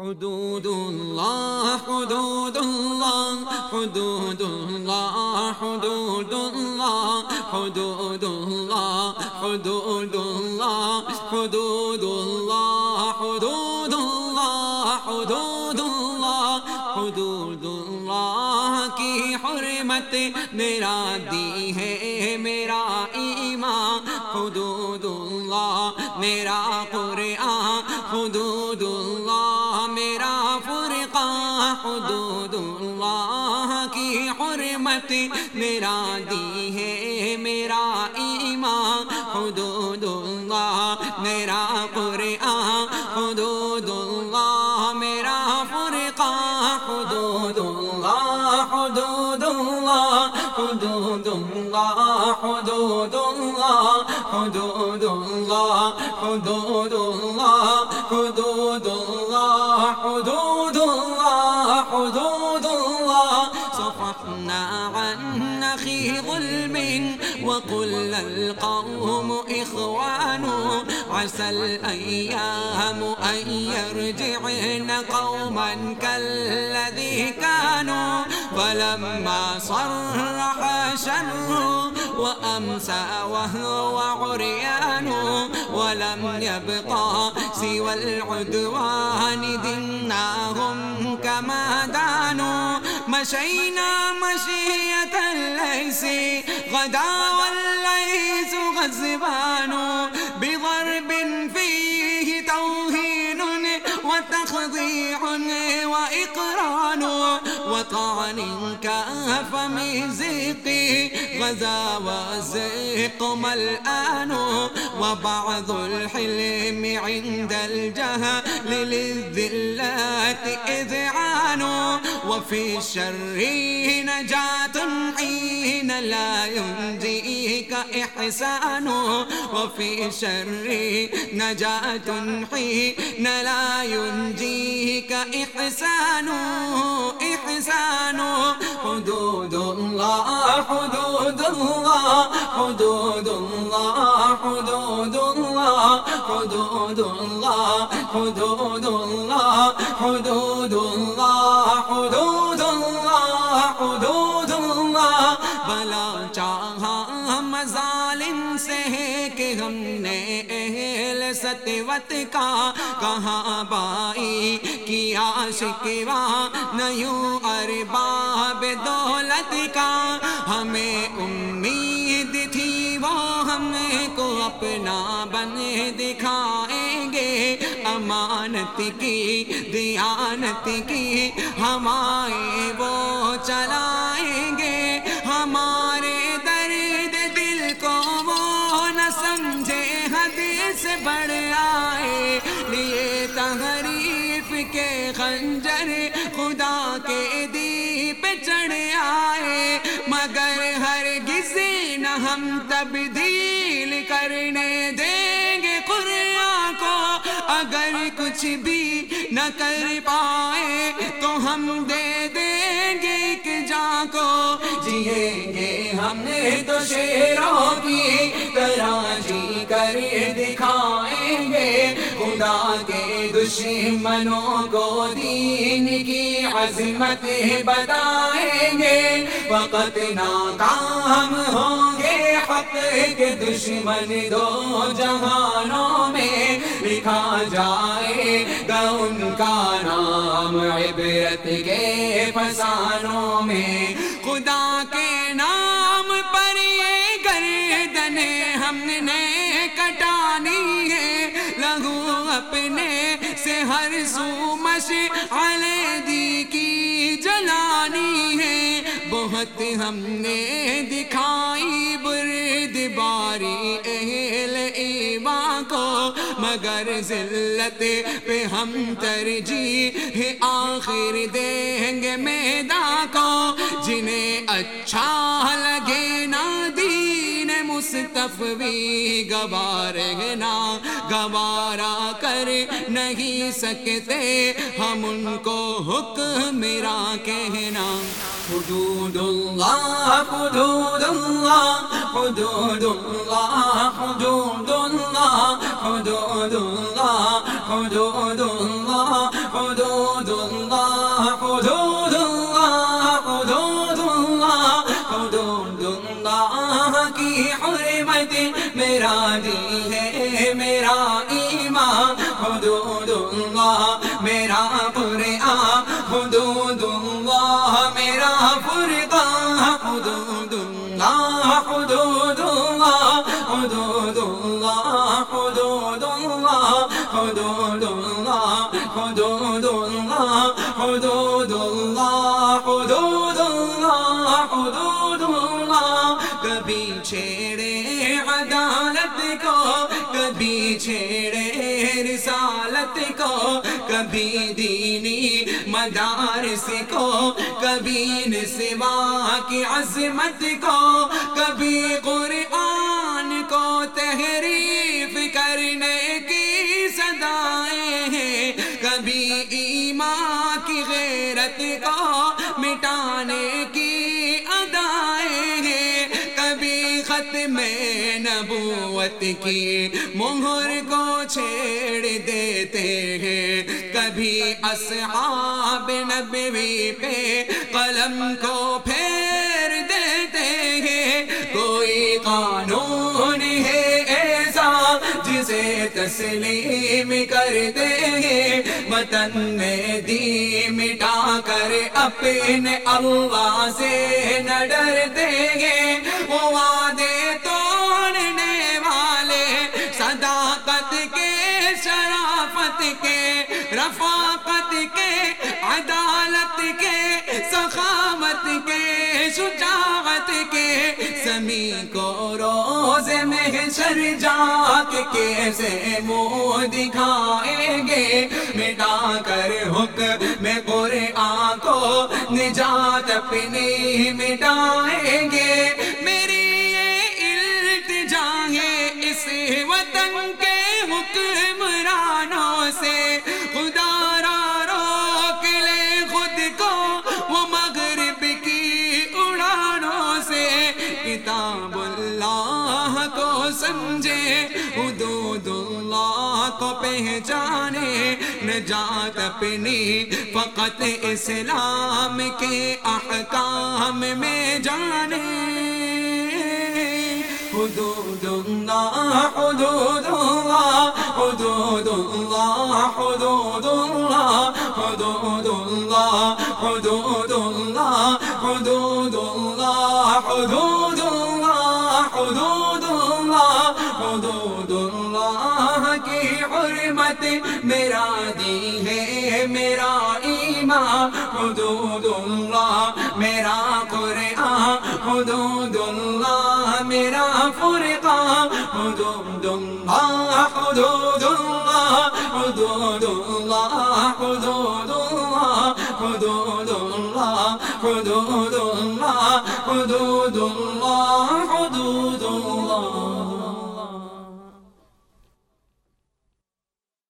حدود الله حدود الله حدود الله حدود الله حدود الله حدود الله حدود الله حدود الله حدود الله حدود الله کی حرمت میرا دی ہے میرا ایمان حدود اللہ میرا قرآن حدود اللہ فرقہ حدود اللہ کی حرمت میرا دی ہے، میرا ایمان۔ حدود اللہ میرا قرآن۔ حدود اللہ میرا فرقہ حدود اللہ حدود اللہ۔ حدود اللہ حدود اللہ۔ حدود اللہ حدود اللہ۔ حدود اللہ، حدود اللہ حدود اللہ صفحنا عن أخي ظلم وقل القوم إخوان. عسى الأيام أن يرجعن قوما كالذي كانوا. فلما صرح شر وأمسى وهو عريان. ولم يبقى سوى العدوان دناهم كما دانوا. مشينا مشية الليس غدا والليس غزبان بضرب فيه توهين وتخضيع وإقران. وطعن كاف مزيق غزا وزيق ملآن. وبعض الحلم عند الجهل للذلات إذعان وفي الشر نجاة حين لا ينجيك إحسان وفي الشر نجاة حين لا ينجيك إحسان إحسان حدود الله حدود الله حدود الله حدود الله حدود الله حدود الله حدود الله حدود الله حدود الله بلا چاہا مظالم سے کہ ہم نے اہل ستوت کا کہاں بائی کیا شکوا نیوں ارباب دولت کا ہمیں امید ہم کو اپنا بن دکھائیں گے امانت کی دیانت کی ہمارے وہ چلائیں گے ہمارے درد دل کو وہ نہ سمجھے، حدیث بڑھ آئے۔ لیے تحریف کے خنجر، خدا کے دیپ چڑھ آئے مگر ہر گزی نہ ہم تبدیل کرنے دیں گے قرآن کو۔ اگر کچھ بھی نہ کر پائے تو ہم دے دیں گے ایک جا کو۔ جیئیں گے ہم نے تو شیروں کی طرح جی کر دکھائیں گے۔ خدا کے دشمنوں کو دین کی عظمت بتائیں گے۔ وقت ناکام ہوں گے حق کے دشمن دو جہانوں میں۔ لکھا جائے گا ان کا نام عبرت کے فسانوں میں۔ خدا کے نام پر یہ گردنے ہم نے کٹانی ہے۔ لہو اپنے ہر سو مش دی کی جلانی ہے۔ بہت ہم نے دکھائی برد باری اہل ایمان کو، مگر ذلت پہ ہم ترجیح آخر دیں گے میدان کو۔ جنہیں اچھا لگے نا دین مصطفی گوارے نا گوارا کر نہیں سکتے۔ ہم ان کو حکم میرا کہنا۔ حدود الله حدود الله حدود الله حدود الله حدود الله حدود الله حدود الله حدود الله حدود الله حدود الله کی حرمت میرا دل ہے، میرا ایمان حدود اللہ میرا قرآن حدود اللہ حدود اللہ حدود اللہ کبھی چھیڑے عدالت کو، کبھی چھیڑے رسالت کو، کبھی دینی مدارس کو، کبھی نسوا کی عظمت کو، کبھی قرآن کو تحریف کرنے کبھی ختم نبوت کی مہر کو چھیڑ دیتے ہیں۔ کبھی اصحاب نبوی پہ قلم کو پھیر دیتے ہیں۔ کوئی قانون ہے ایسا جسے تسلیم کر دیں گے وطن میں دی مٹا کر اپنے اللہ سے نہ ڈر دیں گے وہ سخاوت کے، شجاعت کے سمی کو روز محشر جا کے کیسے منہ دکھائیں گے۔ مٹا کر حکم، میں قرآن کو نجات اپنی مٹائیں گے۔ میری یہ التجا ہے اس وطن کے حدود اللہ کو پہچانے، نجات اپنی فقط اسلام کے احکام میں جانے۔ حدود اللہ حدود اللہ حدود اللہ حدود اللہ حدود اللہ حدود اللہ حدود اللہ حدود کی حرمت میرا دی ہے، میرا ایمان حدود اللہ میرا قرآن حدود اللہ میرا فرقان حدود اللہ حدود اللہ حدود اللہ حدود اللہ حدود اللہ حدود اللہ حدود اللہ حدود اللہ